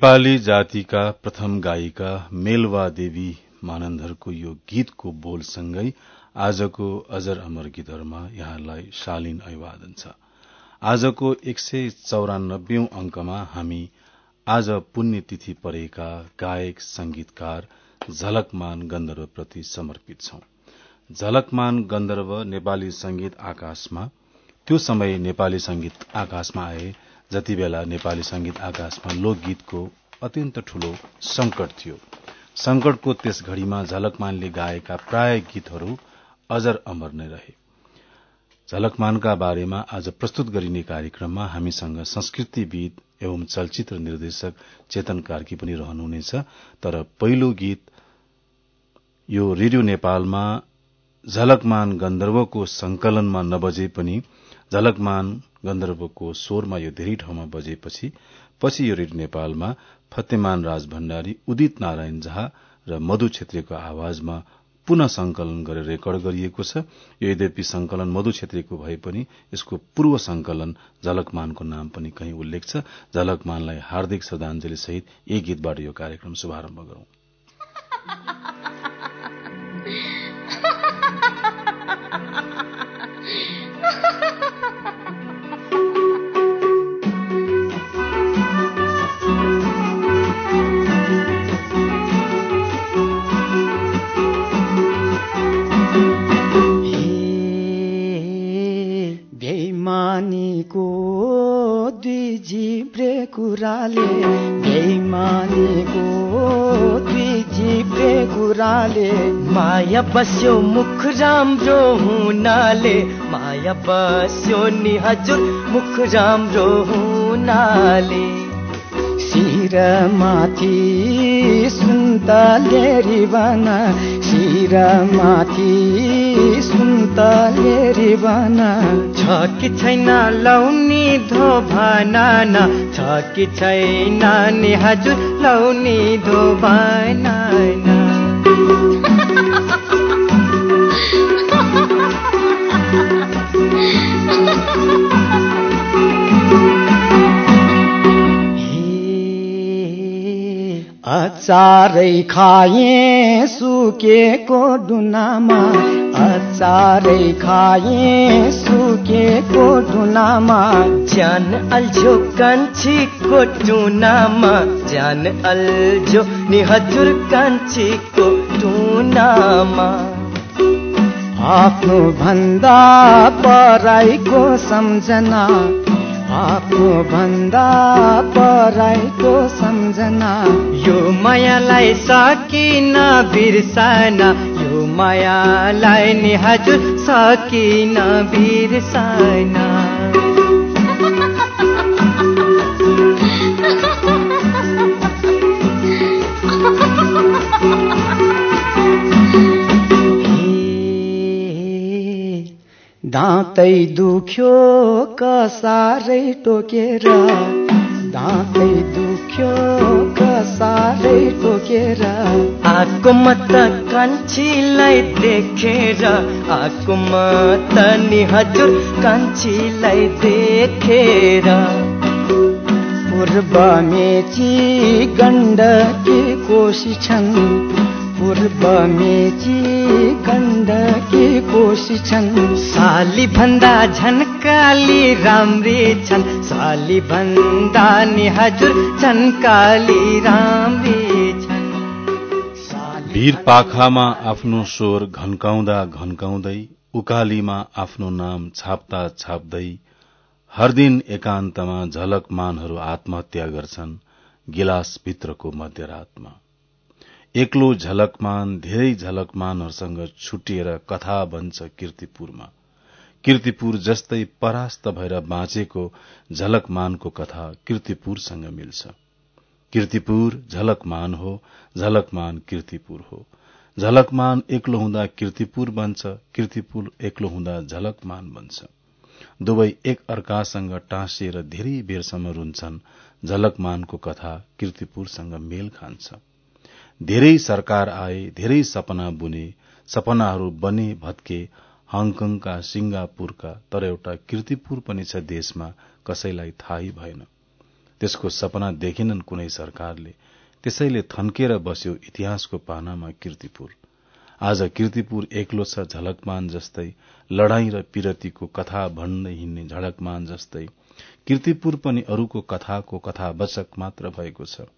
नेपाली जातिका प्रथम गायिका मेलवा देवी मानन्दरको यो गीतको बोलसँगै आजको अजर अमर गीतहरूमा यहाँलाई शालीन अभिवादन छ। आजको एक सय चौरानब्बे अंकमा हामी आज पुण्यतिथि परेका गायक संगीतकार झलकमान गन्धर्वप्रति समर्पित छौं। झलकमान गन्धर्व नेपाली संगीत आकाशमा त्यो समय नेपाली संगीत आकाशमा आए जति बेला नेपाली संगीत आकाशमा लोकगीतको अत्यन्त ठूलो संकट थियो। संकटको त्यस घड़ीमा झलकमानले गाएका प्राय गीतहरू अजर अमर नै रहे। झलकमानका बारेमा आज प्रस्तुत गरिने कार्यक्रममा हामीसँग संस्कृतिविद एवं चलचित्र निर्देशक चेतन कार्की पनि रहनुहुनेछ। तर पहिलो गीत यो रेडियो नेपालमा झलकमान गन्धर्वको संकलनमा नबजे पनि झलकमान गन्धर्वको स्वरमा यो धेरै ठाउँमा बजेपछि पछि यो रेडियो नेपालमा फतेमान राज भण्डारी उदित नारायण झा र मधु छेत्रीको आवाजमा पुनः संकलन गरेर रेकर्ड गरिएको छ। यो यद्यपि संकलन मधु छेत्रीको भए पनि यसको पूर्व संकलन झलकमानको नाम पनि कहीँ उल्लेख छ। झलकमानलाई हार्दिक श्रद्धांजलि सहित यही गीतबाट यो कार्यक्रम शुभारम्भ गरौं। कुराले बेइमानीको जिब्रे कुराले माया बस्यो मुख राम्रो हुनाले माया बस्यो नि हजुर मुख राम्रो हुनाले। शिर माथि सुन्तले रिबन शिर माथि सुन्तले रिबन छ कि छैन लाउने धोभाना छ कि छैन नि हजुर लाउने धोभाना अचारै खाए सुकेको डुनामा अचारै खाए सुकेको डुनामा ज्यान अल्झ्यो कान्छीको टुनामा। ज्यान अल्झ्यो नि हजुर कान्छीको टुनामा। आफ्नो भन्दा पराईको सम्झना। आफ्नो भन्दा पराईको सम्झना। यो मायालाई सकिन बिर्सन। यो मायालाई नि हजुर सकिन बिर्सन। दाँतै दुख्यो कसारै टोकेर। दाँतै दुख्यो कसारै टोकेर। आको मत कान्छीलाई देखेर आको मत नि हजुर कान्छीलाई देखेर। पूर्व मेची गण्डकी कोशी छन्। पूर्व मेची गण्डकी कोशी छन्? साली भन्दा झन्काली राम्री छन्। साली भन्दा नि हजुर झन्काली राम्री छन्। वीर पाखामा आफ्नो स्वर घन्काउँदा घन्काउँदै उकालीमा आफ्नो नाम छाप्दा छाप्दै हर दिन एकान्तमा झलक मानहरू आत्महत्या गर्छन् गिलासभित्रको मध्यरातमा। एक्लो झलकमान धेरै झलकमानहरूसँग छुटिएर कथा बन्छ किर्तिपुरमा। किर्तिपुर जस्तै परास्त भएर बाँचेको झलकमानको कथा किर्तिपुरसँग मिल्छ। किर्तिपुर झलकमान हो झलकमान किर्तिपुर हो। झलकमान एक्लो हुँदा किर्तिपुर बन्छ किर्तिपुर एक्लो हुँदा झलकमान बन्छ। दुवै एक अर्कासँग टाँसिएर धेरै बेरसम्म रुन्छन् झलकमानको कथा किर्तिपुरसँग मेल खान्छ। धेरै सरकार आए धेरै सपना बुने सपनाहरू बने भत्के हङकङका सिंगापुरका तर एउटा किर्तिपुर पनि छ देशमा कसैलाई थाहै भएन। त्यसको सपना देखेनन् कुनै सरकारले। त्यसैले थन्केर बस्यो इतिहासको पानामा किर्तिपुर। आज किर्तिपुर एक्लो छ झलकमान जस्तै लडाई र पिरतीको कथा भन्दै हिँड्ने झलकमान जस्तै। किर्तिपुर पनि अरूको कथाको कथावचक मात्र भएको छ।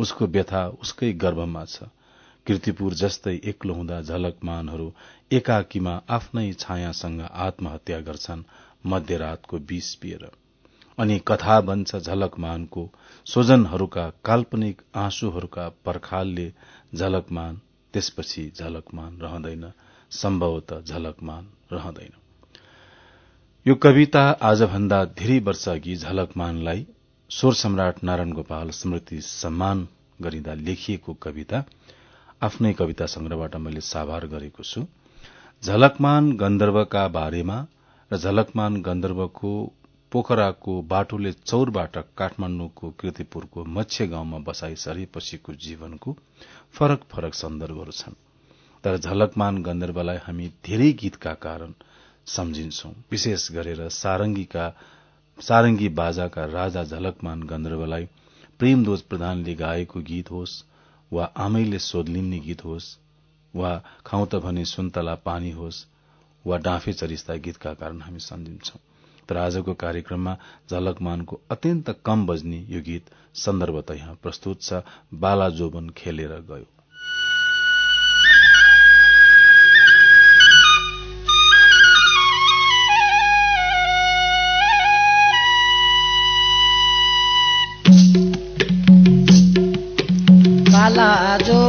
उसको व्यथा उसकै गर्भमा छ। किर्तिपुर जस्तै एक्लो हुँदा झलकमानहरू एकाकीमा आफ्नै छायासँग आत्महत्या गर्छन् मध्यरातको बीस पिएर अनि कथा बन्छ झलकमानको स्वजनहरूका काल्पनिक आँसुहरूका पर्खालले झलकमान त्यसपछि झलकमान रहँदैन सम्भवत झलकमान रहँदैन। यो कविता आजभन्दा धेरै वर्ष अघि झलकमानलाई स्वर सम्राट नारायण गोपाल स्मृति सम्मान गरिँदा लेखिएको कविता आफ्नै कविता संग्रहबाट मैले साभार गरेको छु। झलकमान गन्धर्वका बारेमा र झलकमान गन्धर्वको पोखराको बाटोले चौरबाट काठमाण्डुको कृतिपुरको मत्स्य गाउँमा बसाई सरेपछिको जीवनको फरक फरक सन्दर्भहरू छन्। तर झलकमान गन्धर्वलाई हामी धेरै गीतका कारण सम्झिन्छौं। विशेष गरेर सारंगीका सारंगी बाजाका राजा झलकमान गन्धर्वलाई प्रेमदोज प्रधानले गाएको गीत होस् वा आमैले सोधलिन्ने गीत होस् वा खाउँ त भने सुन्तला पानी होस् वा डाँफे चरिस्ता गीतका कारण हामी सम्झिन्छौं। तर आजको कार्यक्रममा झलकमानको अत्यन्त कम बज्ने यो गीत सन्दर्भत यहाँ प्रस्तुत छ बाला जोबन खेलेर गयो। बाला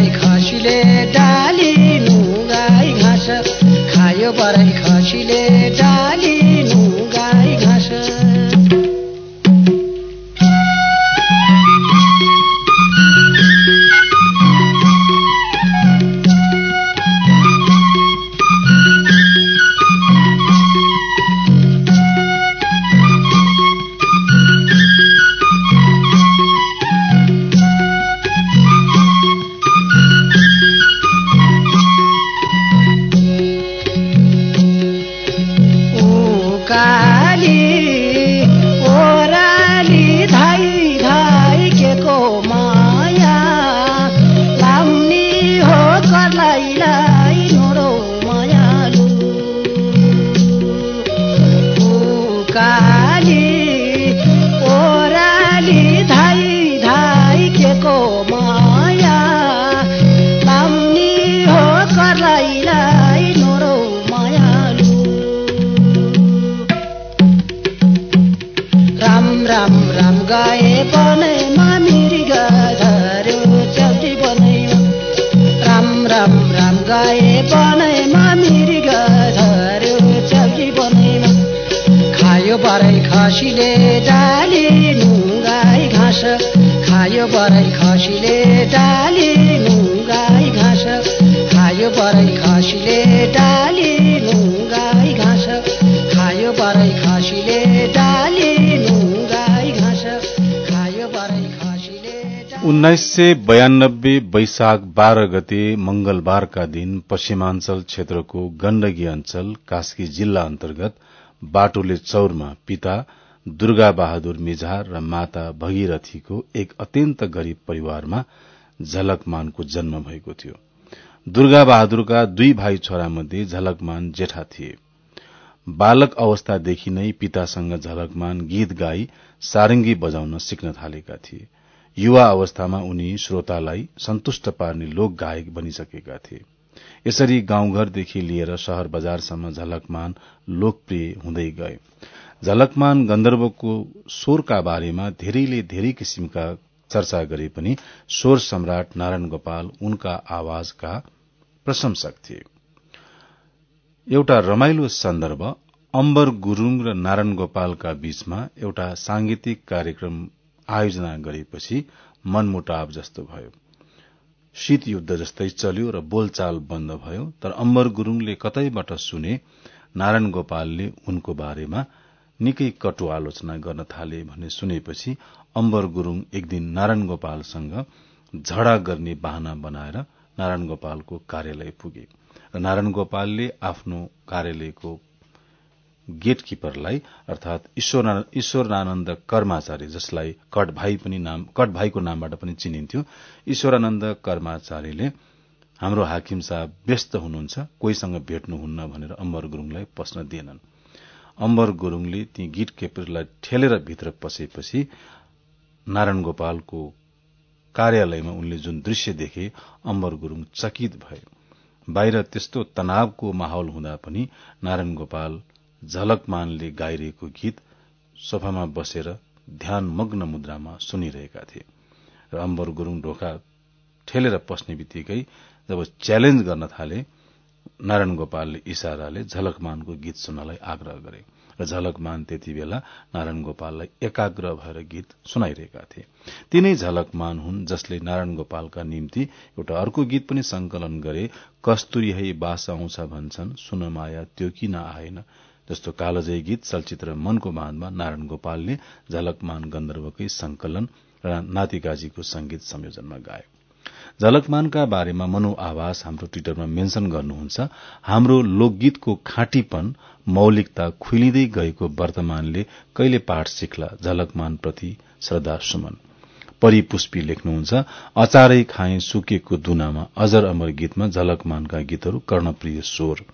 खायो बरै खसीले डालिनु गाई घाँस खायो बरै खसीले डालिनु बरै खसीले डालिनु गाई घाँस। खायो बरै खसीले डालिनु गाई घाँस। खायो बरै खसीले डालिनु गाई घाँस। खायो उन्नाइस सय बयानब्बे वैशाख बाह्र गते मंगलबारका दिन पश्चिमाञ्चल क्षेत्रको गण्डकी अञ्चल कास्की जिल्ला अन्तर्गत बाटोले चौरमा पिता दुर्गा बहादुर मिझार र माता भगीरथीको एक अत्यन्त गरीब परिवारमा झलकमानको जन्म भएको थियो। दुर्गा बहादुरका दुई भाइ छोरा मध्ये झलकमान जेठा थिए। बालक अवस्थादेखि नै पितासँग झलकमान गीत गाई सारंगी बजाउन सिक्न थालेका थिए। युवा अवस्थामा उनी श्रोतालाई सन्तुष्ट पार्ने लोक गायक बनिसकेका थिए। यसरी गाउँघरदेखि लिएर शहर बजारसम्म झलकमान लोकप्रिय हुँदै गए। झलकमान गन्धर्वको स्वरका बारेमा धेरैले धेरै किसिमका चर्चा गरे पनि स्वर सम्राट नारायण गोपाल उनका आवाजका प्रशंसक थिए। एउटा रमाइलो सन्दर्भ अम्बर गुरूङ र नारायण गोपालका बीचमा एउटा सांगीतिक कार्यक्रम आयोजना गरेपछि मनमुटाव जस्तो भयो। शीत युद्ध जस्तै चल्यो र बोलचाल बन्द भयो तर अम्बर गुरूङले कतैबाट सुने नारायण गोपालले उनको बारेमा निकै कटु आलोचना गर्न थाले भन्ने सुनेपछि अम्बर गुरूङ एक दिन नारायण गोपालसँग झडा गर्ने बाहना बनाएर नारायण गोपालको कार्यालय पुगे र नारायण गोपालले आफ्नो कार्यालयको गेट किपरलाई अर्थात ईश्वरानन्द कर्माचार्य जसलाई कट भाइ पनि नाम कट भाइको नामबाट पनि चिनिन्थ्यो ईश्वरानन्द कर्माचार्यले हाम्रो हाकिम साहब व्यस्त हुनुहुन्छ कोहीसँग भेट्नुहुन्न भनेर अम्बर गुरूङलाई पस्न दिएनन्। अम्बर गुरूङले ती गिट केपरलाई ठेलेर भित्र पसेपछि नारायण गोपालको कार्यालयमा उनले जुन दृश्य देखे अम्बर गुरूङ चकित भए। बाहिर त्यस्तो तनावको माहौल हुँदा पनि नारायण गोपाल झलकमानले गाइरहेको गीत सोफामा बसेर ध्यानमग्न मुद्रामा सुनिरहेका थिए र अम्बर गुरूङ ढोका ठेलेर पस्ने बित्तिकै जब च्यालेन्ज गर्न थाले नारायण गोपालले इशाराले झलकमानको गीत सुन्नलाई आग्रह गरे र झलकमान त्यति बेला नारायण गोपाललाई एकाग्र भएर गीत सुनाइरहेका थिए। तिनै झलकमान हुन् जसले नारायण गोपालका निम्ति एउटा अर्को गीत पनि संकलन गरे कस्तुरी है बास आउँछ भन्छन् सुन माया त्यो किन आएन? जस्तो कालजय गीत चलचित्र मनको बाँधमा नारायण गोपालले झलकमान गन्धर्वकै संकलन र नातिकाजीको संगीत संयोजनमा गाए झलकमानका बारेमा मनो आवास हाम्रो ट्विटरमा मेन्शन गर्नुहुन्छ। हाम्रो लोकगीतको खाँटीपन मौलिकता खुलिँदै गएको वर्तमानले कहिले पाठ सिक्ला झलकमान प्रति श्रद्धा सुमन। परिपुष्पी लेख्नुहुन्छ अचारै खाए सुकेको दुनामा अजर अमर गीतमा झलकमानका गीतहरू कर्णप्रिय स्वर।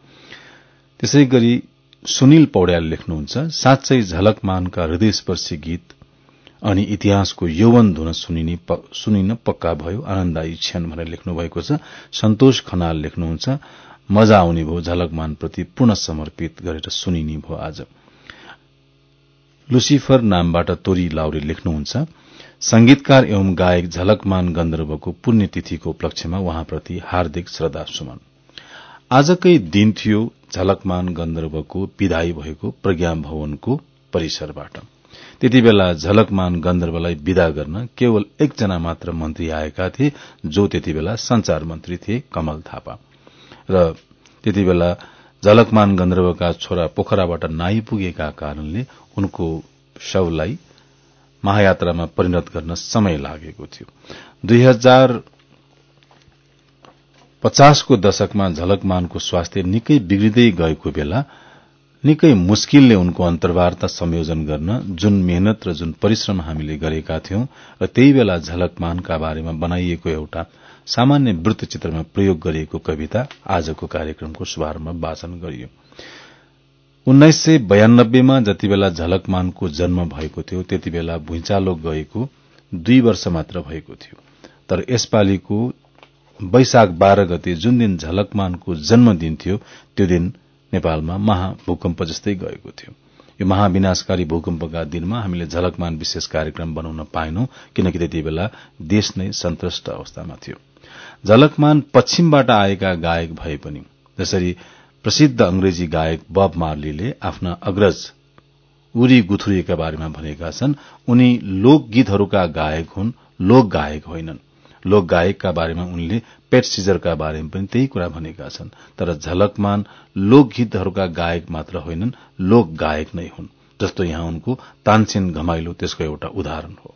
त्यसै गरी सुनिल पौड्याल लेख्नुहुन्छ साँच्चै झलकमानका हृदयस्पर्शी गीत अनि इतिहासको यौवन धुन सुनिन पक्का भयो। आनन्ददायी क्षण भनेर लेख्नु भएको छ। सन्तोष खनाल लेख्नुहुन्छ। मजा आउने भयो। झलकमान प्रति पूर्ण समर्पित गरेर सुनिने भयो आज। लुसिफर नामबाट तोरी लाउरे लेख्नुहुन्छ। संगीतकार एवं गायक झलकमान गन्धर्वको पुण्यतिथिको उपलक्ष्यमा उहाँप्रति हार्दिक श्रद्धा सुमन। आजकै दिन थियो झलकमान गन्धर्वको विदाई भएको प्रज्ञा भवनको परिसरबाट। त्यति बेला झलकमान गन्धर्वलाई विदा गर्न केवल एकजना मात्र मन्त्री आएका थिए जो त्यति बेला संचार मन्त्री थिए कमल थापा। र त्यति बेला झलकमान गन्धर्वका छोरा पोखराबाट नाइपुगेका कारणले उनको शवलाई महायात्रामा परिणत गर्न समय लागेको थियो। दुई हजार पचासको दशकमा झलकमानको स्वास्थ्य निकै बिग्रिँदै गएको बेला निकै मुस्किलले उनको अन्तर्वार्ता संयोजन गर्न जुन मेहनत र जुन परिश्रम हामीले गरेका थियौं र त्यही बेला झलकमानका बारेमा बनाइएको एउटा सामान्य वृत्तचित्रमा प्रयोग गरिएको कविता आजको कार्यक्रमको शुभारम्भ वाचन गरियो। उन्नाइस सय बयानब्बेमा जति बेला झलकमानको जन्म भएको थियो त्यति बेला भुइँचालो गएको दुई वर्ष मात्र भएको थियो। तर यसपालिको वैशाख बाह्र गते जुन दिन झलकमानको जन्मदिन थियो त्यो दिन नेपालमा महाभूकम्प जस्तै गएको थियो। यो महाविनाशकारी भूकम्पका दिनमा हामीले झलकमान विशेष कार्यक्रम बनाउन पाएनौं किनकि त्यति बेला देश नै सन्तुष्ट अवस्थामा थियो। झलकमान पश्चिमबाट आएका गायक भए पनि जसरी प्रसिद्ध अंग्रेजी गायक बब मार्लीले आफ्ना अग्रज उरी गुथुरीका बारेमा भनेका छन् उनी लोकगीतहरूका गायक हुन् लोक गायक होइनन्। लोक गायकका बारेमा उनले पेट सिजरका बारेमा पनि त्यही कुरा भनेका छन्। तर झलकमान लोकगीतहरूका गायक मात्र होइनन् लोक गायक नै हुन्। जस्तो यहाँ उनको तानसेन घमाइलो त्यसको एउटा उदाहरण हो।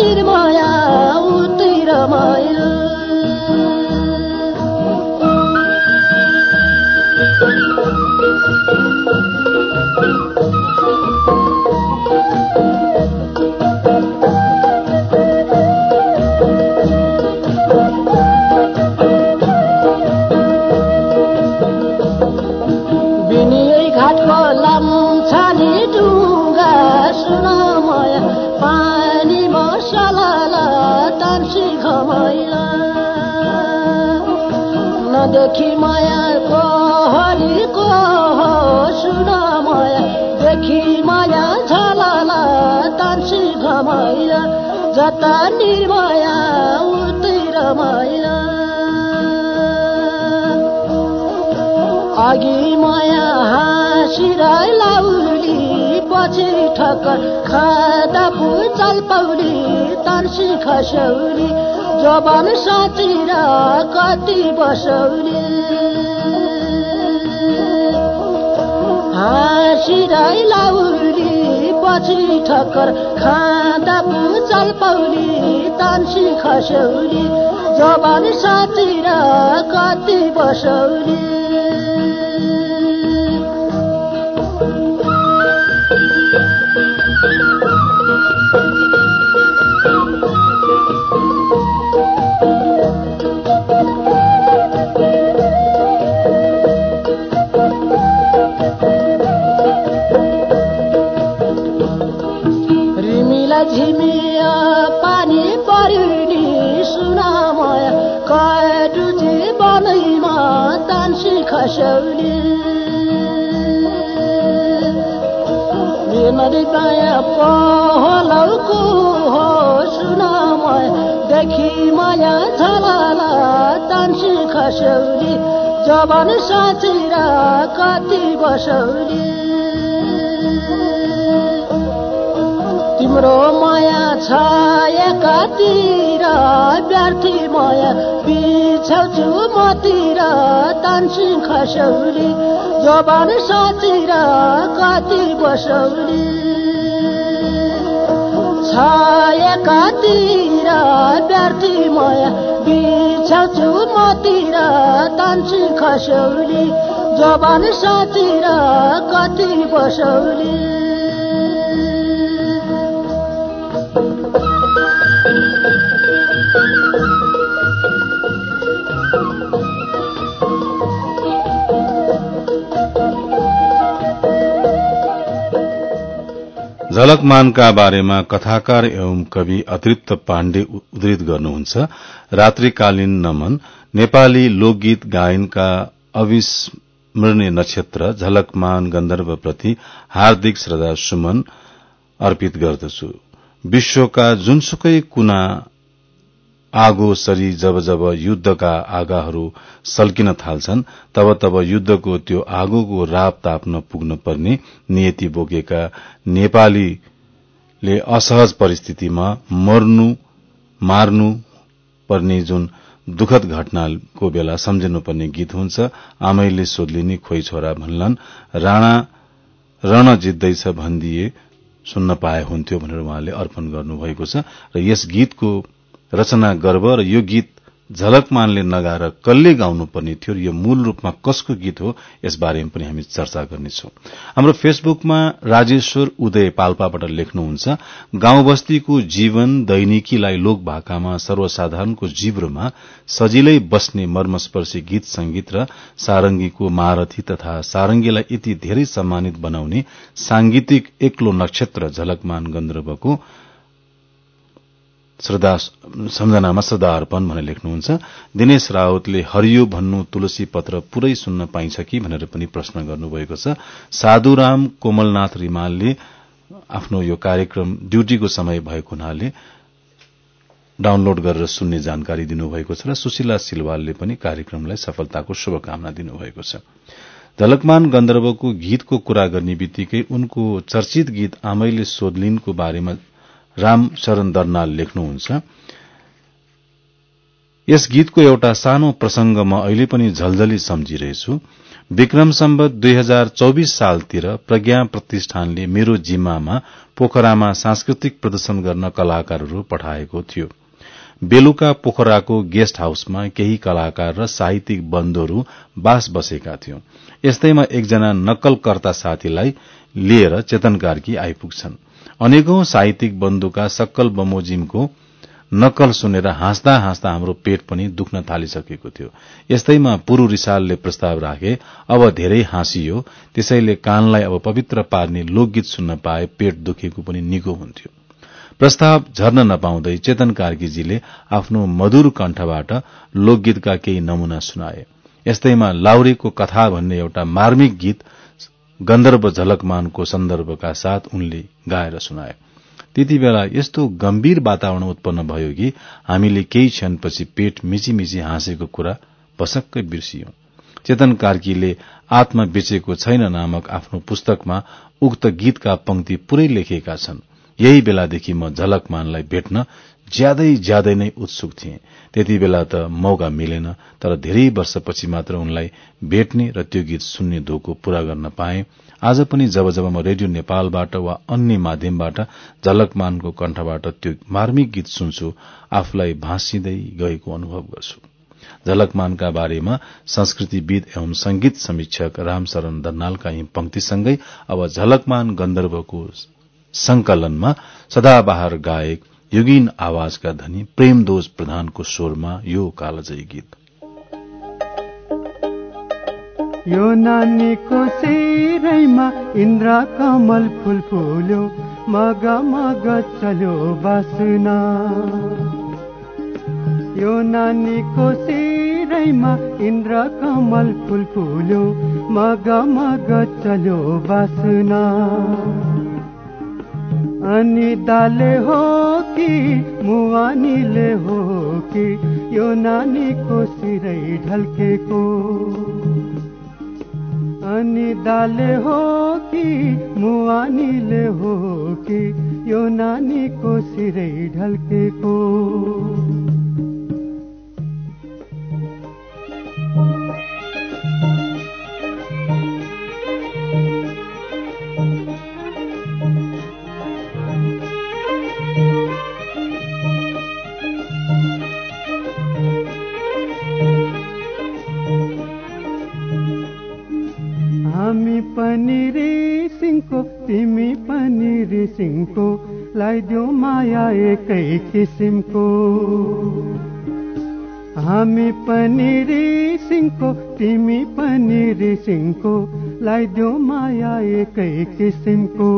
नदेखि माया कोहरीको सुनामया देखि माया झलाला तान्सी घमाइला जता निर्माया उतै रमाइला अघि माया हाँसिराई लाउली पछि ठक्कर खाँदा भुचाल पौली तर्सी खसौली जबान साँचिर कति बसौली हाँसिराई लाउली पछि ठक्कर खाँदा भुचाल पौली तर्सी खसौली जबान साँचिर कति बसौली। देखि माया झलाला तान्सी खसौली जवान साँचेर कति तिम्रो माया छायाकातिर व्यर्थी माया खसौली जबान साँचेर कति बसौली छायाकातिर व्यर्थी माया बिछाउँछु मतिर तान्सी खसौली जबान साँचेर कति बसौली झलकमानका बारेमा कथाकार एवं कवि अतिरिक्त पाण्डे उद्धृत गर्नुहुन्छ। रात्रिकालीन नमन नेपाली लोकगीत गायनका अविस्मरणीय नक्षत्र झलकमान गन्धर्वप्रति हार्दिक श्रद्धा सुमन अर्पित गर्दछु। विश्वका जुनसुकै कुना आगो सरी जब जब युद्धका आगाहरू सल्किन थाल्छन् तब तब युद्धको त्यो आगोको राप ताप्न पुग्न पर्ने नियति बोकेका नेपालीले असहज परिस्थितिमा मर्नु मार्नु पर्ने जुन दुखद घटनाको बेला सम्झिनुपर्ने गीत हुन्छ आमैले सोध्लिनी खोइ छोरा भन्लान् राणा रण जित्दैछ भनिदिए सुन्न पाए हुन्थ्यो भनेर उहाँले अर्पण गर्नुभएको छ। र यस गीतको रचना गर्व र यो गीत झलकमानले नगाएर कसले गाउनुपर्ने थियो यो मूल रूपमा कसको गीत हो यस बारेमा पनि हामी चर्चा गर्नेछौ। हाम्रो फेसबुकमा राजेश्वर उदय पाल्पाबाट लेख्नुहुन्छ गाउँ बस्तीको जीवन दैनिकीलाई लोक भाकामा सर्वसाधारणको जिब्रोमा सजिलै बस्ने मर्मस्पर्शी गीत संगीत र सारंगीको महारथी तथा सारंगीलाई यति धेरै सम्मानित बनाउने सांगीतिक एक्लो नक्षत्र झलकमान गन्धर्वको श्रद्धा सम्झनामा श्रद्धा अर्पण भनेर लेख्नुहुन्छ। दिनेश रावतले हरियो भन्नु तुलसी पत्र पुरै सुन्न पाइन्छ कि भनेर पनि प्रश्न गर्नुभएको छ। साधुराम कोमलनाथ रिमालले आफ्नो यो कार्यक्रम ड्यूटीको समय भएको हुनाले डाउनलोड गरेर सुन्ने जानकारी दिनुभएको छ र सुशीला सिलवालले पनि कार्यक्रमलाई सफलताको शुभकामना दिनुभएको छ। झलकमान गन्धर्वको गीतको कुरा गर्ने बित्तिकै उनको चर्चित गीत आमैले सोधलिनको बारेमा राम शरण दर्नाल लेख्नुहुन्छ। यस गीतको एउटा सानो प्रसंग म अहिले पनि झलझली सम्झिरहेछु। विक्रम सम्बत दुई हजार चौविस सालतिर प्रज्ञा प्रतिष्ठानले मेरो जिम्मामा पोखरामा सांस्कृतिक प्रदर्शन गर्न कलाकारहरू पठाएको थियो। बेलुका पोखराको गेस्ट हाउसमा केही कलाकार र साहित्यिक बन्धुहरू बास बसेका थियौं। यस्तैमा एकजना नक्कलकर्ता साथीलाई लिएर चेतन कार्की आइपुग्छन्। अनेकौं साहित्यिक बन्धुका सक्कल बमोजिमको नक्कल सुनेर हाँस्दा हाँस्दा हाम्रो पेट पनि दुख्न थालिसकेको थियो। यस्तैमा पुरू रिसालले प्रस्ताव राखे अब धेरै हाँसियो त्यसैले कानलाई अब पवित्र पार्ने लोकगीत सुन्न पाए पेट दुखेको पनि निको हुन्थ्यो। प्रस्ताव झर्न नपाउँदै चेतन कार्कीजीले आफ्नो मधुर कण्ठबाट लोकगीतका केही नमूना सुनाए। यस्तैमा लाउरीको कथा भन्ने एउटा मार्मिक गीत गन्धर्व झलकमानको सन्दर्भका साथ उनले गाएर सुनाए। त्यति बेला यस्तो गम्भीर वातावरण उत्पन्न भयो कि हामीले केही क्षणपछि पेट मिची मिची हाँसेको कुरा पसक्कै बिर्सियौं। चेतन कार्कीले आत्मा बेचेको छैन नामक आफ्नो पुस्तकमा उक्त गीतका पंक्ति पूरै लेखेका छन्। यही बेलादेखि म झलकमानलाई भेट्न ज्यादै ज्यादै नै उत्सुक थिए। त्यति बेला त मौका मिलेन तर धेरै वर्षपछि मात्र उनलाई भेट्ने र त्यो गीत सुन्ने धोको पूरा गर्न पाए। आज पनि जब जब म रेडियो नेपालबाट वा अन्य माध्यमबाट झलकमानको कण्ठबाट त्यो मार्मिक गीत सुन्छु आफूलाई भाँसिँदै गएको अनुभव गर्छु। झलकमानका बारेमा संस्कृतिविद एवं संगीत समीक्षक रामशरण दन्नालका यी पंक्तिसँगै अब झलकमान गन्धर्वको संकलनमा सदाबहार गायक युगिन आवाजका धनी प्रेमदोज प्रधानको स्वरमा यो कालजयी गीत। यो नानीको शिरैमा इन्द्र कमल फुल फुल्यो मग मग चल्यो बासना। यो नानीको शिरैमा इन्द्र कमल फुल फुल्यो मग मग चल्यो बासना। अनि दाले हो कि मुवानीले हो कि यो नानीको सिरै ढल्केको? अनि दाले हो कि मुवानीले हो कि यो नानीको सिरै ढल्केको? पनि रिसिङको तिमी पनि रिसिङको लगाइदेऊ माया एकै किसिमको। हामी पनि रिसिङको तिमी पनि रिसिङको लगाइदेऊ माया एकै किसिमको।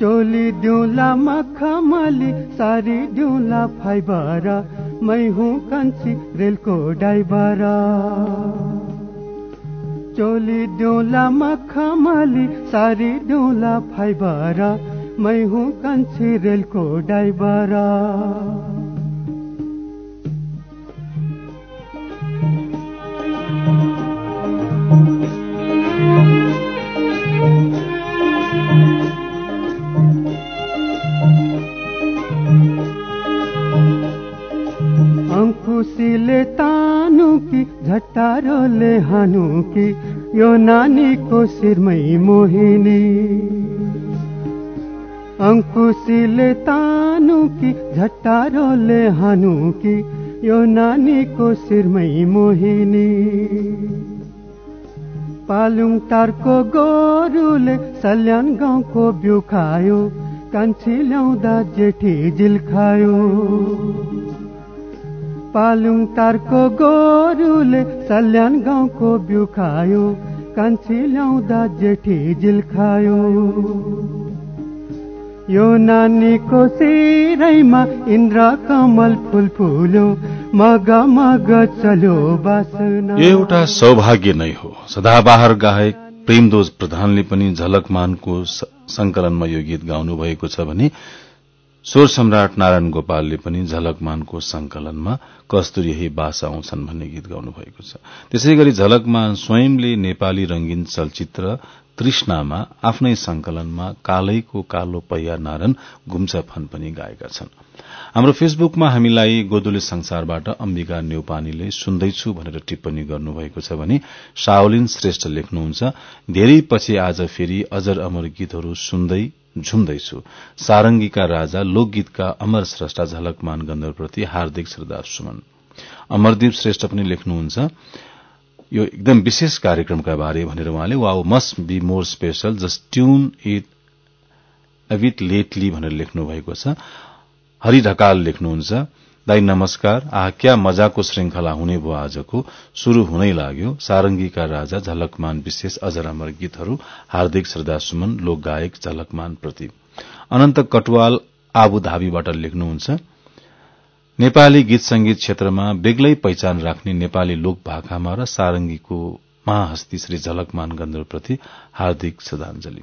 चोली दिउँला मखमली सारी दिउँला फाइबर मै हुँ कान्छी रेलको ड्राइभर। चोली दिउँला मखमली सारी दिउँला फाइबर। मै हुँ कान्छी रेलको ड्राइभर। अङ्कुशीले तानु कि झट्टारोले हानु कि यो नानीको शिरमै मोहिनी। अङ्कुशीले तानु कि झट्टारोले हानु कि यो नानीको शिरमै मोहिनी। पालुङ टारको गोरुले सल्यान गाउँको बिउ खायो कान्छी ल्याउँदा जेठी जिल खायो। पालुङ टारको गोरुले सल्यान गाउँको बिउ खायो कान्छी ल्याउँदा जेठी जिल खायो। यो नानीको शिरैमा इन्द्र कमल फुल फुल्यो मग मग चल्यो एउटा सौभाग्य नै हो। सदाबहार गायक प्रेमदोज प्रधानले पनि झलकमानको संकलनमा यो गीत गाउनु भएको छ भने स्वर सम्राट नारायण गोपालले पनि झलकमानको संकलनमा कस्तुरी यही बासा आउँछन् भन्ने गीत गाउनु भएको छ। त्यसै गरी झलकमान स्वयंले नेपाली रंगीन चलचित्र तृष्णामा आफ्नै संकलनमा कालैको कालो पहिया नारायण फन पनि गाएका छन्। हाम्रो फेसबुकमा हामीलाई गोदुले संसारबाट अम्बिका न्यौपानीले सुन्दैछु भनेर टिप्पणी गर्नुभएको छ भने शाओलिन श्रेष्ठ लेख्नुहुन्छ धेरै पछि आज फेरि अजर अमर गीतहरू सुन्दै झुम्दैछु। सारंगीका राजा लोकगीतका अमर श्रेष्ठा झलकमान गन्धर्वप्रति हार्दिक श्रद्धा सुमन। अमरदीप श्रेष्ठ पनि लेख्नुहुन्छ यो एकदम विशेष कार्यक्रमका बारे भनेर उहाँले wow must be more special just tune it a bit lately भनेर लेख्नु भएको छ। हरि ढकाल लेख्नुहुन्छ दाई नमस्कार आह क्या मजाको श्रृंखला हुने भयो आजको? शुरू हुनै लाग्यो। सारंगीका राजा झलकमान विशेष अजर अमर गीतहरू हार्दिक श्रद्धा सुमन लोक गायक झलकमान प्रति अनन्त कटवाल आबु धाबीबाट लेख्नुहुन्छ नेपाली गीत संगीत क्षेत्रमा बेग्लै पहिचान राख्ने नेपाली लोक भाकामा र सारंगीको महाहस्ती श्री झलकमान गन्धर्वप्रति हार्दिक श्रद्धांजलि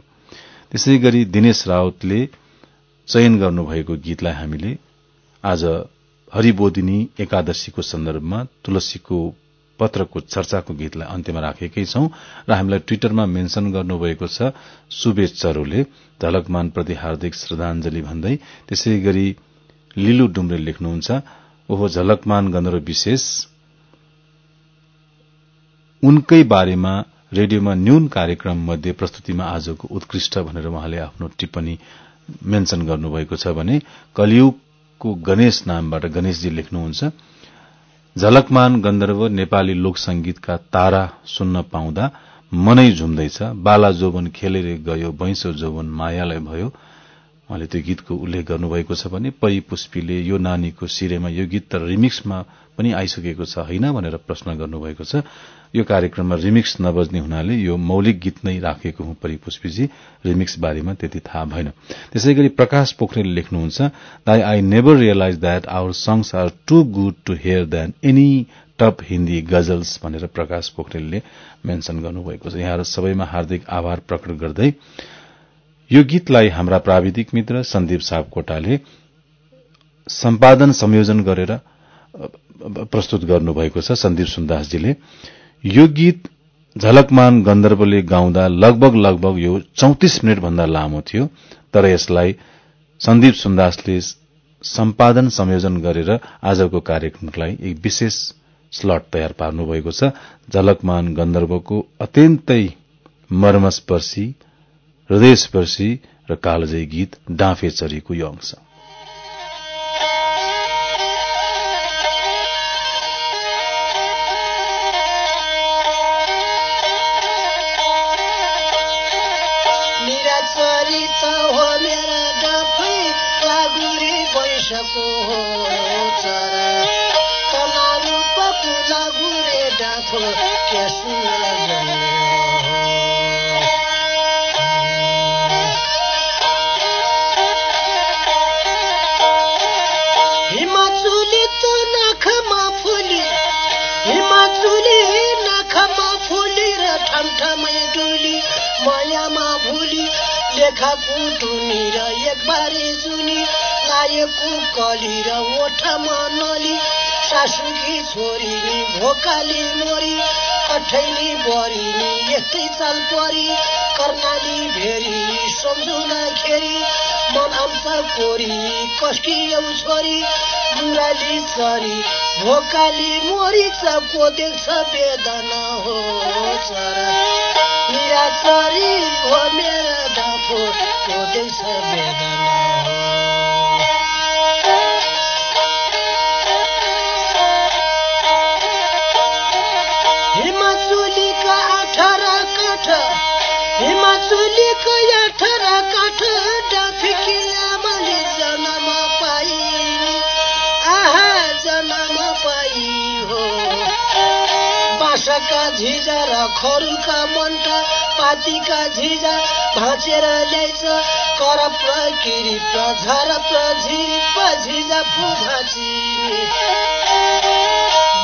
त्यसै गरी दिनेश रावतले चयन गर्नुभएको गीतलाई हामीले आज हरिबोधिनी एकादशीको सन्दर्भमा तुलसीको पत्रको चर्चाको गीतलाई अन्त्यमा राखेकै छौं र हामीलाई ट्विटरमा मेन्शन गर्नुभएको छ सुबेश चरोले झलकमान प्रति हार्दिक श्रद्धांजलि भन्दै। त्यसै गरी लिलु डुम्रे लेख्नुहुन्छ। ओहो झलकमान गन्धर्व विशेष। उनकै बारेमा रेडियोमा न्यून कार्यक्रम मध्ये प्रस्तुतिमा आजको उत्कृष्ट भनेर उहाँले आफ्नो टिप्पणी मेन्शन गर्नुभएको छ भने कलियुगको गणेश नामबाट गणेशजी लेख्नुहुन्छ। झलकमान गन्धर्व नेपाली लोक संगीतका तारा सुन्न पाउँदा मनै झुम्दैछ। बाला जोवन खेलेर गयो बैंसो जोवन मायालाई भयो। उहाँले त्यो गीतको उल्लेख गर्नुभएको छ भने परी पुष्पीले यो नानीको सिरेमा यो गीत त रिमिक्समा पनि आइसकेको छ होइन भनेर प्रश्न गर्नुभएको छ। यो कार्यक्रममा रिमिक्स नबज्ने हुनाले यो मौलिक गीत नै राखेको हुँ परी पुष्पीजी। रिमिक्स बारेमा त्यति थाहा भएन। त्यसै गरी प्रकाश पोखरेल लेख्नुहुन्छ दाई I never realize that our songs are too good to hear then any top Hindi ghazals भनेर प्रकाश पोखरेलले मेन्शन गर्नुभएको छ। यहाँ सबैमा हार्दिक आभार प्रकट गर्दै यो गीतलाई हाम्रा प्राविधिक मित्र सन्दीप सापकोटाले सम्पादन संयोजन गरेर प्रस्तुत गर्नुभएको छ। सन्दीप सुन्दासजीले यो गीत झलकमान गन्धर्वले गाउँदा लगभग लगभग यो चौतिस मिनट भन्दा लामो थियो तर यसलाई सन्दीप सुन्दासले सम्पादन संयोजन गरेर आजको कार्यक्रमलाई एक विशेष स्लट तयार पार्नुभएको छ। झलकमान गन्धर्वको अत्यन्तै मर्मस्पर्शी हृदयस्पर्शी र कालजयी गीत डाँफे चरीको यो अंश। लेखाको टुनी र एक बारे जुनी लाएको कली र ओठमा नली। सासुकी छोरी भोकाली मोरी कठैली बरी नि यस्तै चाल परी। कर्णाली भेरी सम्झुना खेरी मन कोरी कस्की औ छोरी। मुराली चरी भोकाली मोरी सबको देख्छ वेदना हो चरा। निराचरी हो मेरो त्यो देश वेदना बाँसका झिजा र खरुका मन्टा पातीका झिजा भाँचेर ल्याइछ। कर प्रकिरी प्रझर प्रझिरी झिजा फु भाँचिने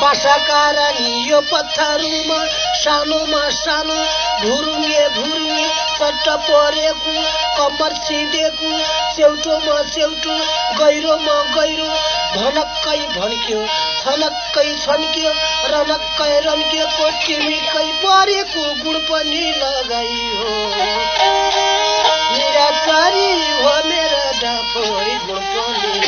बासाका रानी यो पत्थरमा सानोमा सानो भुरुङ्गे भुरुङ्गे चट्ट परेको कम्बर सिँडेको सेउटोमा सेउटो गहिरोमा गहिरो भनक्कै भड्क्यो छनक्कै छन्क्यो रनक्कै रन्किएको टिमिकै परेको गुण पनि लगाइयो। निराचारी हो मेरो डाँफोइ गुण पनि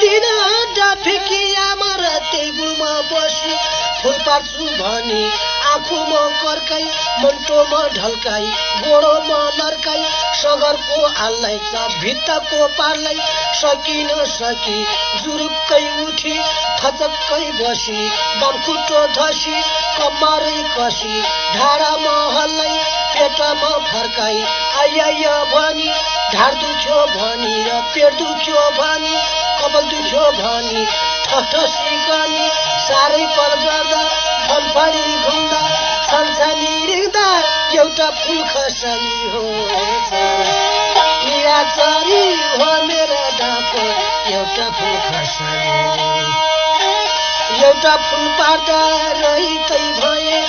दिन डाफिकी आमा र त्यही गुलमा बसी फुल पार्छु भनी आँखुमा कर्काई मन्टोमा ढल्काई गोडोमा लर्काई सगरको आल्लाई च भित्ताको पार्लाई सकिन सकी जुरुक्कै उठी थचक्कै बसी दमखुट्टो धसी कम्मारै कसी ढाडामा हल्लाई पेटमा फर्काई आइया भनी ढाड दुख्यो भनी र पेट दुख्यो भनी कपाल दुख्यो भनी ठसी गनी साह्रै पर गर्दा फनफनी घुम्दा एउटा फुल खसनी हो निराचरी हो मेरो डाँफो एउटा फुल खसनी एउटा फुल पार्दा रहितै भए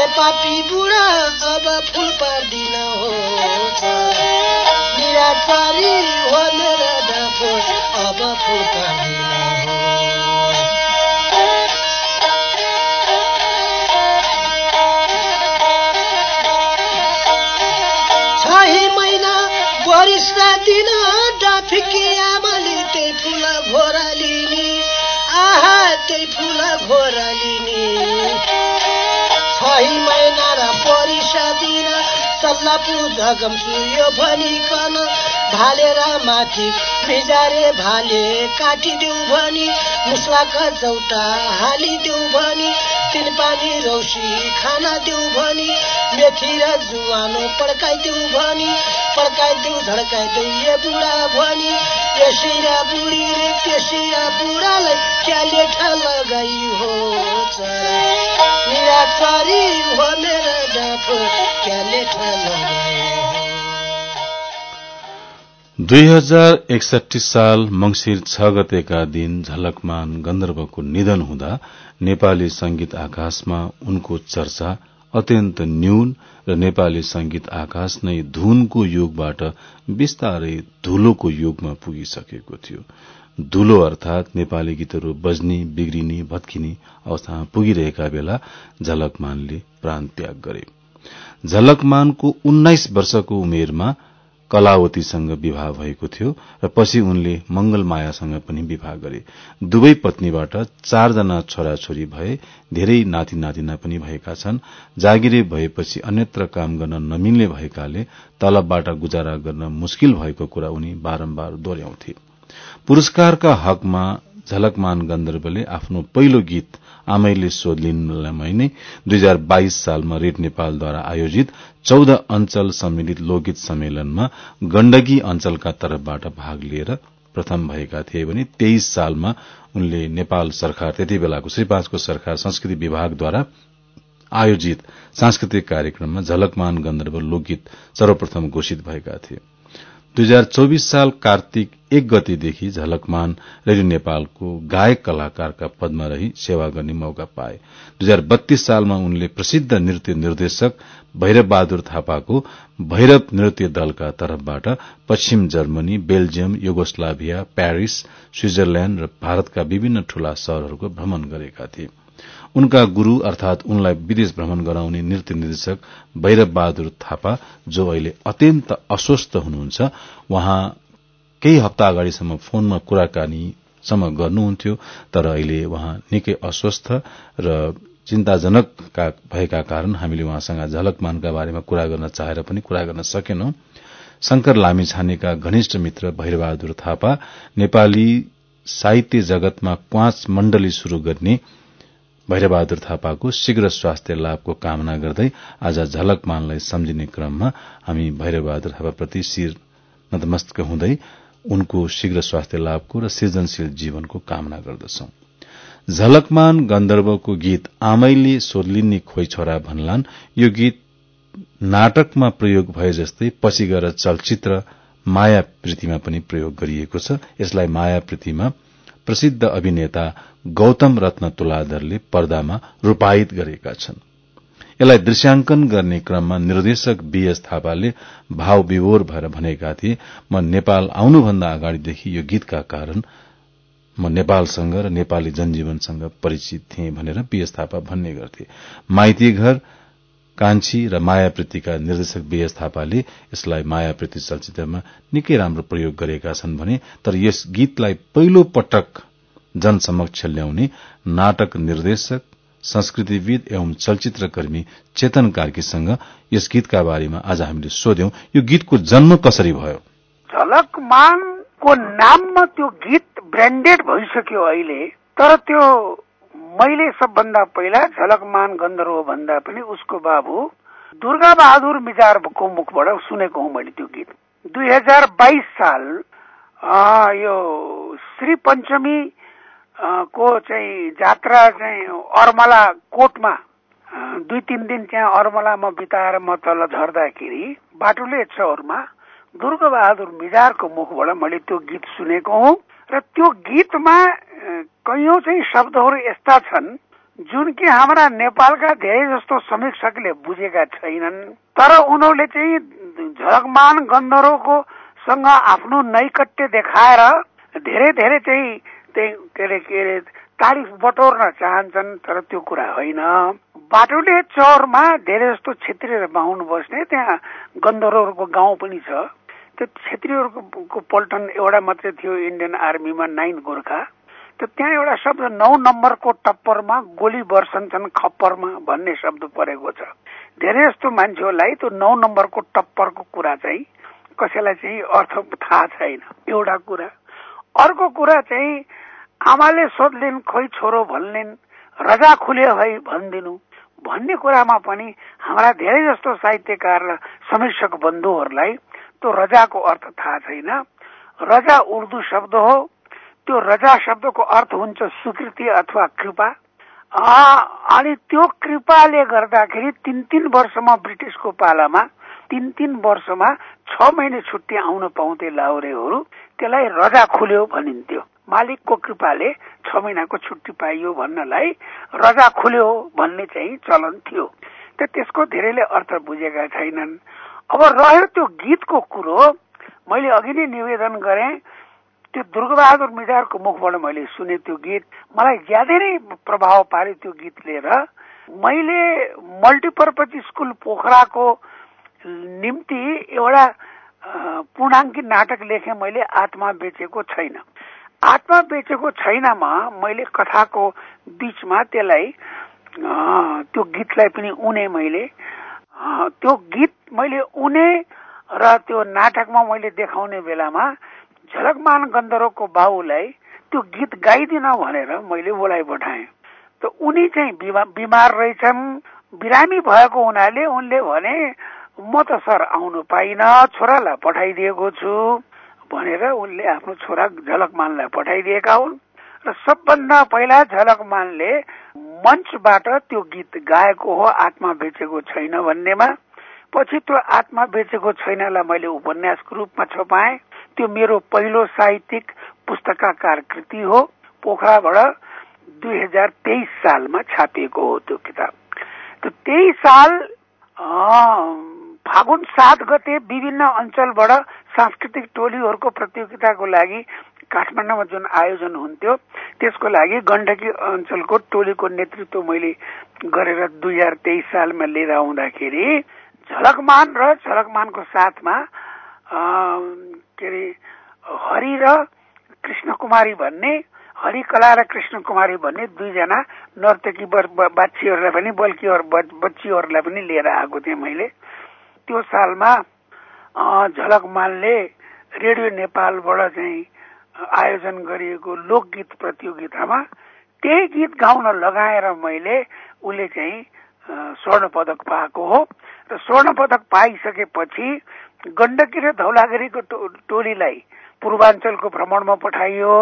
ए पापी बुढा अब फुल पार्दिन हो निराचारी हो मेरो डाँफो अब फुल पार्दिन सल्लापु झगम सूर्य भनिकन भालेर माथि भिजारे भाले काटिदेऊ भनी मुस्लाका चौटा हालिदेऊ भनी तिन पानी रौसी खाना देऊ भनी मेथी र जुवानो पड्काइदेऊ भनी पड्काइदेऊ झड्काइदेऊ ए बुढा भनी यसैरा बुढी रे त्यसैरा बुढालाई क्या लेठा लगाइ हो चरा हो दुई हजार एकसठी साल मंगिर छ गतेका दिन झलकमान गन्धर्वको निधन हुँदा नेपाली संगीत आकाशमा उनको चर्चा अत्यन्त न्यून र नेपाली संगीत आकाश नै धुनको युगबाट विस्तारै धूलोको युगमा पुगिसकेको थियो। धूलो अर्थात नेपाली गीतहरू बज्ने बिग्रिने भत्किने अवस्थामा पुगिरहेका बेला झलकमानले प्राण त्याग गरे। झलकमानको उन्नाइस वर्षको उमेरमा कलावतीसँग विवाह भएको थियो र पछि उनले मंगलमायासँग पनि विवाह गरे। दुवै पत्नीबाट चारजना छोराछोरी भए धेरै नाति नातिना पनि भएका छन्। जागिरे भएपछि अन्यत्र काम गर्न नमिल्ने भएकाले तलबबाट गुजारा गर्न मुस्किल भएको कुरा उनी बारम्बार दोहोर्याउँथे पुरस्कारका हकमा झलकमान गन्धर्वले आफ्नो पहिलो गीत आमैले सोधलिनलाई नै दुई हजार बाइस सालमा रेड नेपालद्वारा आयोजित चौध अञ्चल सम्मिलित लोकगीत सम्मेलनमा गण्डकी अञ्चलका तर्फबाट भाग लिएर प्रथम भएका थिए भने तेइस सालमा उनले नेपाल सरकार त्यति बेलाको श्री पाँचको सरकार संस्कृति विभागद्वारा आयोजित सांस्कृतिक कार्यक्रममा झलकमान गन्धर्व लोकगीत सर्वप्रथम घोषित भएका थिए। दुई हजार चौविस साल कार्तिक एक गतेदेखि झलकमान रेडियो नेपालको गायक कलाकारका पदमा रही सेवा गर्ने मौका पाए। दुई हजार बत्तीस सालमा उनले प्रसिद्ध नृत्य निर्देशक भैरव बहादुर थापाको भैरव नृत्य दलका तर्फबाट पश्चिम Germany Belgium Yugoslavia Paris Switzerland र भारतका विभिन्न ठूला शहरहरूको भ्रमण गरेका थिए। उनका गुरू अर्थात उनलाई विदेश भ्रमण गराउने नृत्य निर्देशक भैरव बहादुर थापा जो अहिले अत्यन्त अस्वस्थ हुनुहुन्छ उहाँ केही हप्ता अगाडिसम्म फोनमा कुराकानीसम्म गर्नुहुन्थ्यो तर अहिले उहाँ निकै अस्वस्थ र चिन्ताजनक भएका कारण हामीले उहाँसँग झलकमानका बारेमा कुरा गर्न चाहेर पनि कुरा गर्न सकेनौं। शंकर लामिछानेका घनिष्ठ मित्र भैरबहादुर थापा नेपाली साहित्य जगतमा पाँच मण्डली शुरू गर्ने भैरबहादुर थापाको शीघ्र स्वास्थ्य लाभको कामना गर्दै आज झलकमानलाई सम्झिने क्रममा हामी भैरबहादुर थापाप्रति शिर नतमस्तक हुँदै उनको शीघ्र स्वास्थ्य लाभको र सृजनशील जीवनको कामना गर्दछौ। झलकमान गन्धर्वको गीत आमैले सोर्लिन्ने खोइ छोरा भन्लान्। यो गीत नाटकमा प्रयोग भए जस्तै पछि गएर चलचित्र माया प्रीतिमा पनि प्रयोग गरिएको छ। यसलाई माया प्रीतिमा प्रसिद्ध अभिनेता गौतम रत्न तुलाधरले पर्दामा रूपायित गरेका छन्। यसलाई दृश्याङ्कन गर्ने क्रममा निर्देशक बीएस थापाले भाव विभोर भएर भनेका थिए म नेपाल आउनुभन्दा अगाडिदेखि यो गीतका कारण म नेपालसँग र नेपाली जनजीवनसँग परिचित थिएँ भनेर बीएस थापा भन्ने गर्थे। माइती घर कान्छी र मायाप्रीतिका निर्देशक बीएस थापाले यसलाई मायाप्रीति चलचित्रमा निकै राम्रो प्रयोग गरेका छन् भने तर यस गीतलाई पहिलो पटक जनसमक्ष ल्याउने नाटक निर्देशक संस्कृतिविद एवं चलचित्रकर्मी चेतन कार्कीसँग यस गीतका बारेमा आज हामीले सोध्यौं यो गीतको जन्म कसरी भयो? झलकमानको नाममा त्यो गीत ब्रान्डेड भइसक्यो अहिले तर त्यो मैले सबभन्दा पहिला झलकमान गन्धर्व भन्दा पनि उसको बाबु दुर्गा बहादुर मिजारको मुखबाट सुनेको हुँ मैले त्यो गीत। दुई हजार बाइस साल यो श्री पञ्चमी को चाहिँ जात्रा चाहिँ अर्मला कोटमा दुई तिन दिन त्यहाँ अर्मलामा बिताएर म तल झर्दाखेरि बाटुले चौरमा दुर्गा बहादुर मिजारको मुखबाट मैले त्यो गीत सुनेको हुँ। र त्यो गीतमा कैयौँ चाहिँ शब्दहरू यस्ता छन् जुन कि हाम्रा नेपालका धेरै जस्तो समीक्षकले बुझेका छैनन्। तर उनीहरूले चाहिँ झलकमान गन्धर्वको सँग आफ्नो नैकट्य देखाएर धेरै धेरै चाहिँ त्यही के अरे के अरे तारिफ बटोर्न चाहन्छन् तर त्यो कुरा होइन। बाटोले चौरमा धेरै जस्तो छेत्री र बाहुन बस्ने त्यहाँ गन्धर्वहरूको गाउँ पनि छ। त्यो छेत्रीहरूको पल्टन एउटा मात्रै थियो इन्डियन आर्मीमा नाइन गोर्खा। त त्यहाँ एउटा शब्द नौ नम्बरको टप्परमा गोली बर्सन्छन् खप्परमा भन्ने शब्द परेको छ। धेरै जस्तो मान्छेहरूलाई त्यो नौ नम्बरको टप्परको कुरा चाहिँ कसैलाई चाहिँ अर्थ थाहा छैन। एउटा कुरा। अर्को कुरा चाहिँ आमाले सोध्लिन् खोइ छोरो भन्लिन् रजा खुल्यो है भनिदिनु। भन्ने कुरामा पनि हाम्रा धेरै जस्तो साहित्यकार र समीक्षक बन्धुहरूलाई त्यो रजाको अर्थ थाहा छैन। रजा उर्दू शब्द हो त्यो रजा शब्दको अर्थ हुन्छ स्वीकृति अथवा कृपा। अनि त्यो कृपाले गर्दाखेरि तिन तिन वर्षमा ब्रिटिसको पालामा तिन तिन वर्षमा छ महिने छुट्टी आउन पाउँथे लाहुरेहरू त्यसलाई रजा खुल्यो भनिन्थ्यो। मालिकको कृपाले छ महिनाको छुट्टी पाइयो भन्नलाई रजा खुल्यो भन्ने चाहिँ चलन थियो। त त्यसको धेरैले अर्थ बुझेका छैनन्। अब रह्यो त्यो गीतको कुरो मैले अघि नै निवेदन गरेँ त्यो दुर्गबहादुर मिजारको मुखबाट मैले सुने त्यो गीत मलाई ज्यादै नै प्रभाव पार्यो त्यो गीत लिएर। मैले मल्टिपर्पज स्कुल पोखराको निम्ति एउटा पूर्णाङ्की नाटक लेखेँ मैले आत्मा बेचेको छैन। आत्मा बेचेको छैनमा मैले कथाको बिचमा त्यसलाई त्यो गीतलाई पनि उने मैले त्यो गीत मैले उने र त्यो नाटकमा मैले देखाउने बेलामा झलकमान गन्धर्वको बाबुलाई त्यो गीत गाइदिन भनेर मैले बोलाइ पठाएँ। त उनी चाहिँ बिमार रहेछन् बिरामी भएको हुनाले उनले भने म त सर आउनु पाइन छोरालाई पठाइदिएको छु भनेर उनले आफ्नो छोरा झलकमानलाई पठाइदिएका हुन्। र सबभन्दा पहिला झलकमानले मञ्चबाट त्यो गीत गाएको हो आत्मा बेचेको छैन भन्नेमा। पछि त्यो आत्मा बेचेको छैनलाई मैले उपन्यासको रूपमा छपाएँ। त्यो मेरो पहिलो साहित्यिक पुस्तकाकार कृति हो। पोखराबाट दुई हजार तेइस सालमा छापिएको हो त्यो किताब। त्यो त्यही साल फागुन सात गते विभिन्न अञ्चलबाट सांस्कृतिक टोलीहरूको प्रतियोगिताको लागि काठमाडौँमा जुन आयोजन हुन्थ्यो त्यसको लागि गण्डकी अञ्चलको टोलीको नेतृत्व मैले गरेर दुई हजार तेइस सालमा लिएर आउँदाखेरि झलकमान र झलकमानको साथमा के अरे हरि र कृष्ण कुमारी भन्ने हरिकला र कृष्ण कुमारी भन्ने दुईजना नर्तकी बाछीहरूलाई पनि बल्कीहरू बच्चीहरूलाई पनि लिएर आएको थिएँ मैले। त्यो सालमा झलकमानले रेडियो नेपालबाट चाहिँ आयोजन गरिएको लोकगीत प्रतियोगितामा त्यही गीत गाउन लगाएर मैले उसले चाहिँ स्वर्ण पदक पाएको हो। र स्वर्ण पदक पाइसकेपछि गण्डकी र धौलागिरीको टोलीलाई पूर्वाञ्चलको भ्रमणमा पठाइयो।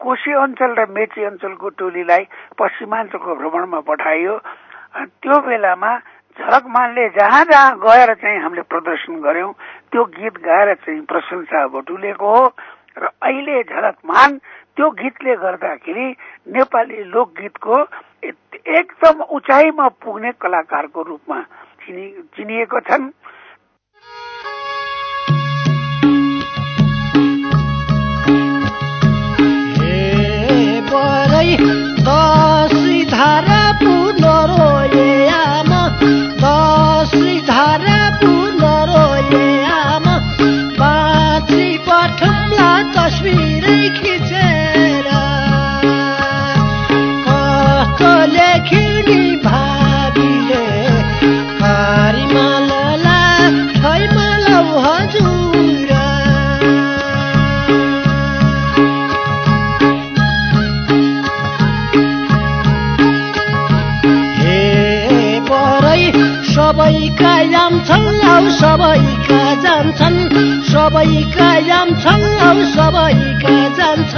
कोशी अञ्चल र मेची अञ्चलको टोलीलाई पश्चिमाञ्चलको भ्रमणमा पठाइयो। त्यो बेलामा झलकमानले जहाँ जहाँ गएर चाहिँ हामीले प्रदर्शन गर्यौं त्यो गीत गाएर चाहिँ प्रशंसा बटुलेको हो। र अहिले झलकमान त्यो गीतले गर्दाखेरि नेपाली लोकगीतको एकदम उचाइमा पुग्ने कलाकारको रूपमा चिनिएको छन्। दसैँ सबैका जान्छन् औ सबैका जान्छन् हाम्रा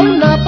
हुकुम लाउन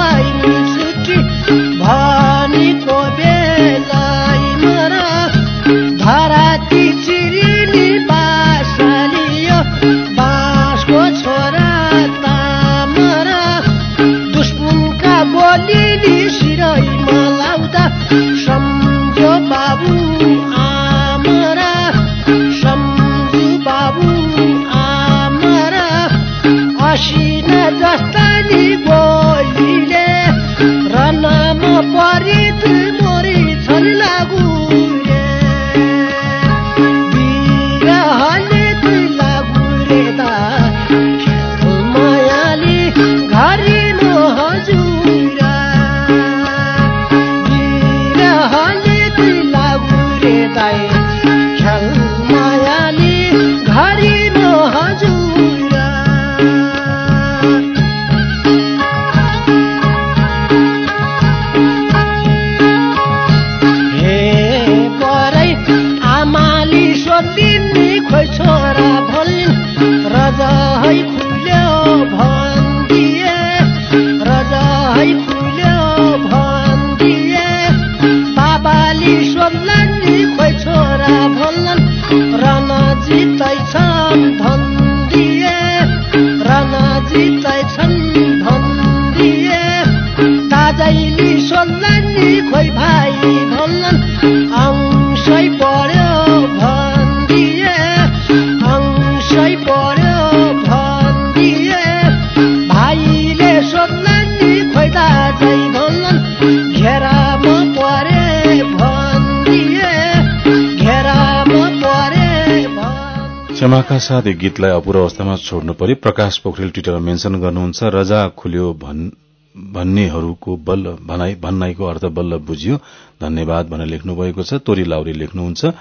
साथ गीतलाई अपूर्ण अवस्थामा छोड्नु पर्यो प्रकाश पोखरेल ट्विटरमा मेन्शन गर्नुहुन्छ रजा खुल्यो भन् भन्नेहरूको बल्ल भन्नाईको अर्थ बल्ल बुझियो। धन्यवाद भनेर लेख्नु भएको छ। तोरी लाउरी लेख्नुहुन्छ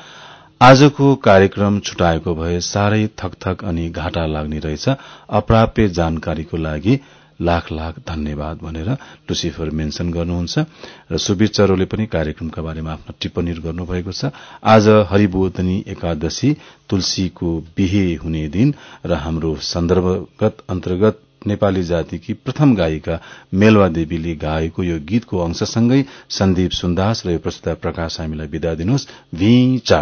आजको कार्यक्रम छुटाएको भए साह्रै थकथक अनि घाटा लाग्ने रहेछ। अप्राप्य जानकारीको लागि लाख लाख धन्यवाद भनेर लुसिफर मेन्शन गर्नुहुन्छ र सुबीर चरोले पनि कार्यक्रमका बारेमा आफ्ना टिप्पणीहरू गर्नुभएको छ। आज हरिबोधनी एकादशी तुलसीको बिहे हुने दिन र हाम्रो सन्दर्भगत अन्तर्गत नेपाली जातिकी प्रथम गायिका मेलवा देवीले गाएको यो गीतको अंशसँगै सन्दीप सुन्दास र यो प्रस्तुता प्रकाश हामीलाई विदा दिनुहोस्। भिचा